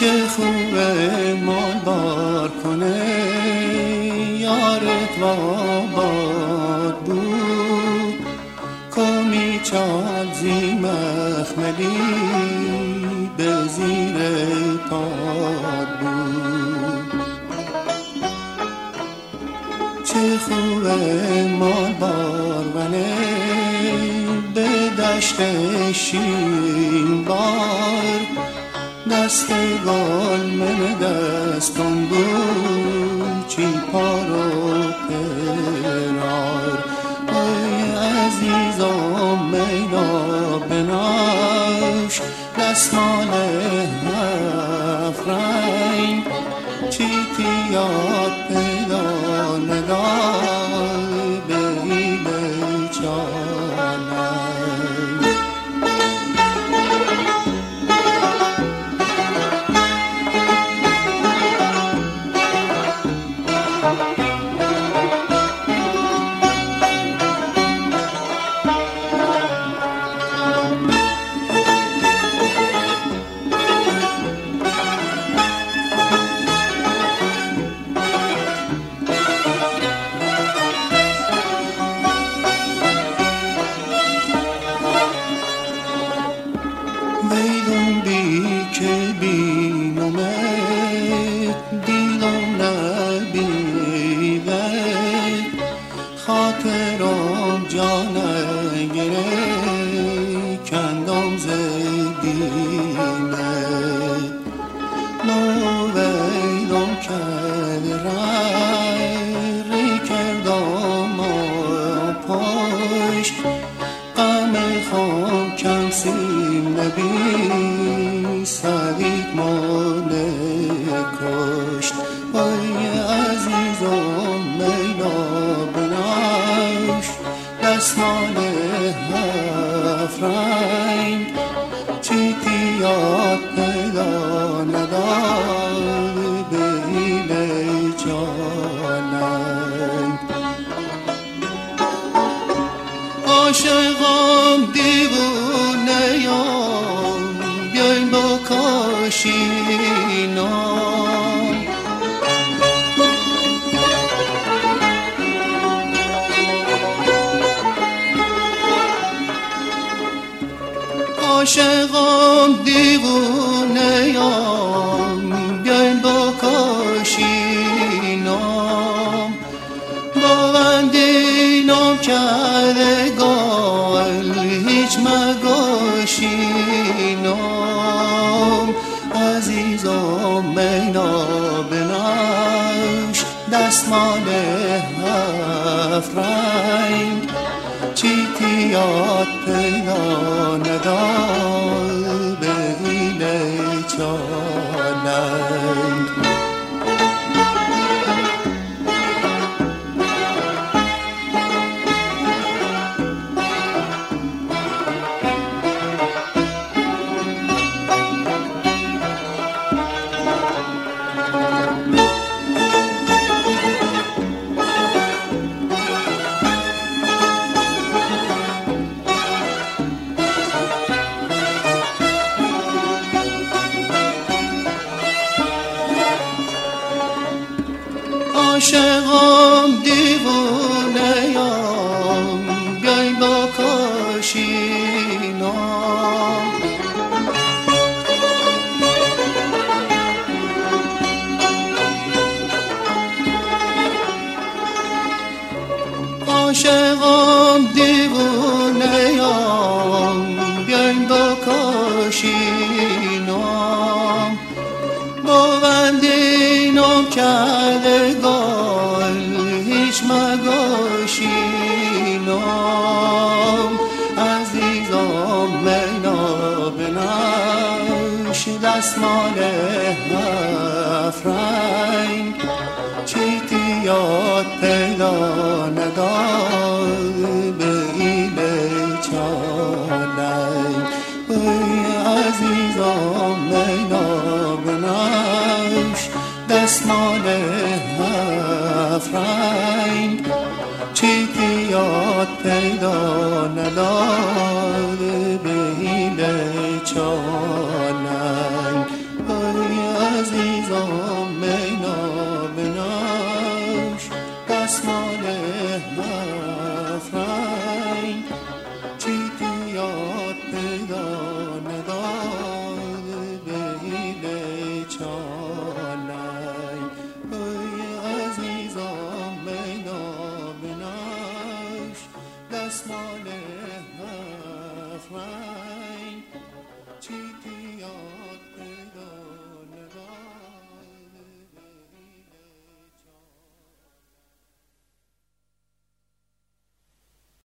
چه خوبه مال بار کنه یارت واباد بود. کمی چال زی مخملی به زیر پاد بود. چه خوبه مال بار به دشت شین بار دست گل من بود چی پارو پرار ای عزیزم مینا بناش دستمال هفت رنگ چی تیاد خاطرم جان گره کندم زدیمت نو ویلم کرد ری کردم پاش غم خاکم سیم نبی عاشقم دیوونه یام بیاین با کاشینام عاشقم دیوونه دستمان هفت رنگ چی یاد پیدا عاشقم دیوونه یام بیای با کاشینام با بندینم کرده گل هیچ مگاشینم. عزیزم مینا بناش دستمال هفت رنگ چی یاد پیدا ندار به این چاننگ ای عزیزم مینا بناش دستمال هفت رنگ چی یاد پیدا ندار به این چاننگ my